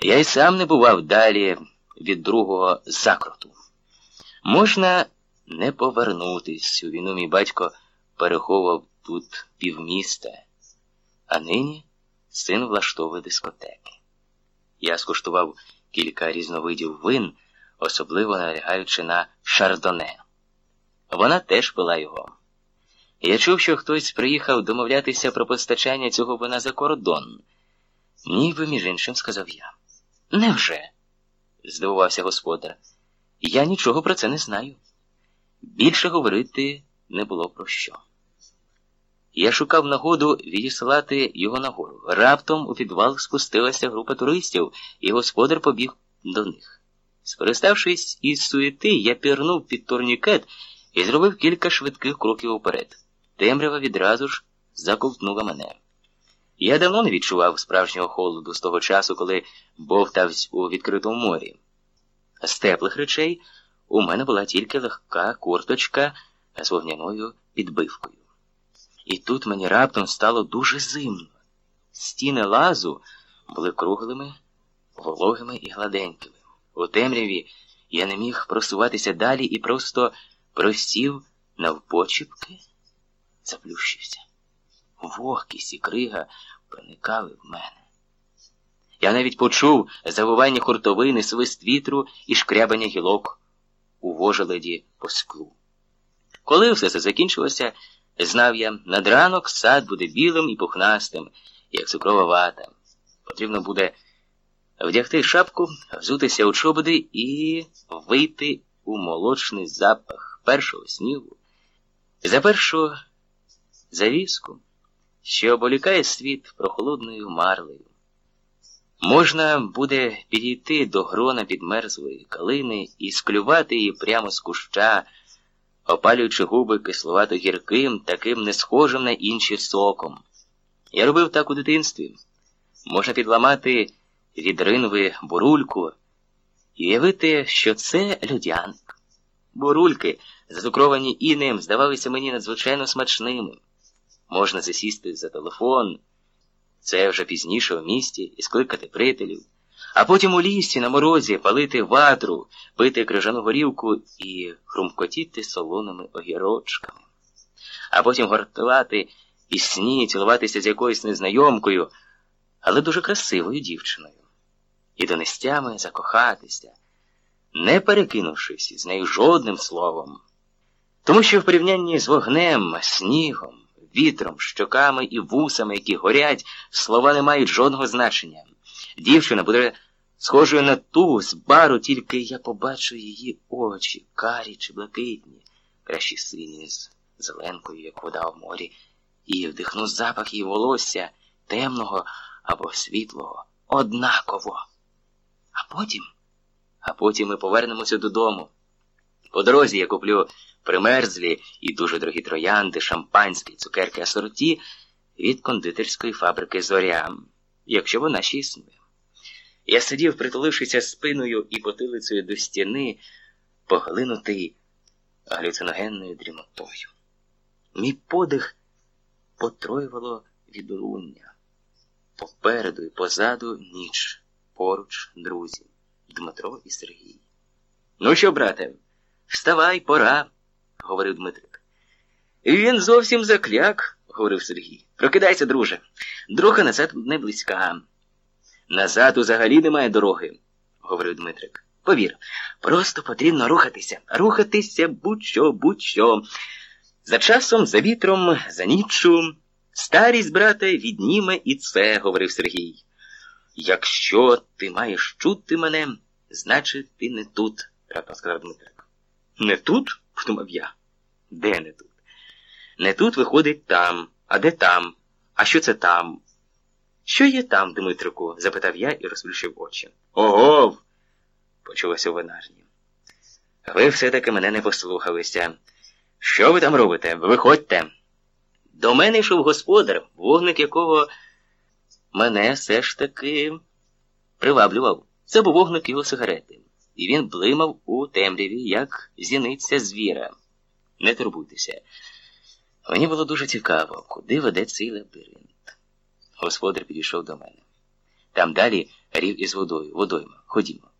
Я й сам не бував далі від другого закруту. Можна не повернутись. У війну мій батько переховував тут півміста, а нині син влаштовує дискотеки. Я скуштував кілька різновидів вин, особливо налягаючи на шардоне. Вона теж пила його. Я чув, що хтось приїхав домовлятися про постачання цього вина за кордон. Ніби, між іншим, сказав я. Невже? здивувався господар. Я нічого про це не знаю. Більше говорити не було про що. Я шукав нагоду відіслати його нагору. Раптом у підвал спустилася група туристів, і господар побіг до них. Скориставшись із суєти, я пірнув під турнікет і зробив кілька швидких кроків уперед. Темрява відразу ж заковтнула мене. Я давно не відчував справжнього холоду з того часу, коли бовтавсь у відкритому морі. З теплих речей у мене була тільки легка курточка з вогняною підбивкою. І тут мені раптом стало дуже зимно. Стіни лазу були круглими, вологими і гладенькими. У темряві я не міг просуватися далі і просто просів навпочіпки, заплющився. Вогкість і крига проникали в мене. Я навіть почув завивання хуртовини, свист вітру і шкрябання гілок у вожеледі по склу. Коли все це закінчилося, знав я, над ранок сад буде білим і пухнастим, як цукрова вата. Потрібно буде вдягти шапку, взутися у чоботи і вийти у молочний запах першого снігу, за першу завіску, що оболікає світ прохолодною марлею. Можна буде підійти до грона підмерзлої калини і склювати її прямо з куща, опалюючи губи кисловато гірким, таким не схожим на інші соком. Я робив так у дитинстві. Можна підламати від ринви бурульку і уявити, що це людяник. Бурульки, зацукровані інем, здавалися мені надзвичайно смачними. Можна засісти за телефон. Це вже пізніше у місті і скликати приятелів, а потім у лісі на морозі палити ватру, пити крижану горівку і хрумкотіти солоними огірочками, а потім гортувати і сні, цілуватися з якоюсь незнайомкою, але дуже красивою дівчиною, і донестями закохатися, не перекинувшись з нею жодним словом. Тому що в порівнянні з вогнем, снігом, вітром, щоками і вусами, які горять, слова не мають жодного значення. Дівчина буде схожою на ту з бару, тільки я побачу її очі, карі чи блакитні, кращі сині з зеленкою, як вода в морі, і вдихну запах її волосся темного або світлого, однаково. А потім, а потім ми повернемося додому. По дорозі я куплю примерзлі і дуже дорогі троянди, шампанські, цукерки асорті від кондитерської фабрики Зоря, якщо вона ще існує. Я сидів, притулившися спиною і потилицею до стіни, поглинутий галюциногенною дрімотою. Мій подих потроювало відлуння. Попереду і позаду ніч, поруч друзі, Дмитро і Сергій. Ну що, брате, вставай, пора говорив Дмитрик. Він зовсім закляк, говорив Сергій. Прокидайся, друже. Дорога назад не близька. Назад взагалі немає дороги, говорив Дмитрик. Повір, просто потрібно рухатися, рухатися будь-що, будь-що. За часом, за вітром, за ніччю. Старість, брате, відніме і це, говорив Сергій. Якщо ти маєш чути мене, значить ти не тут, раптом сказав Дмитрик. Не тут? подумав я. Де не тут? Не тут виходить там, а де там? А що це там? Що є там, Дмитрику? запитав я і розплющив очі. Ого! почулося у винарні. Ви все-таки мене не послухалися. Що ви там робите? Виходьте. До мене йшов господар, вогник якого мене все ж таки приваблював. Це був вогник його сигарети, і він блимав у темряві, як зіниця звіра. Не турбуйтеся. Мені було дуже цікаво, куди веде цей лабіринт. Господар підійшов до мене. Там далі рів із водою, водойма. Ходімо.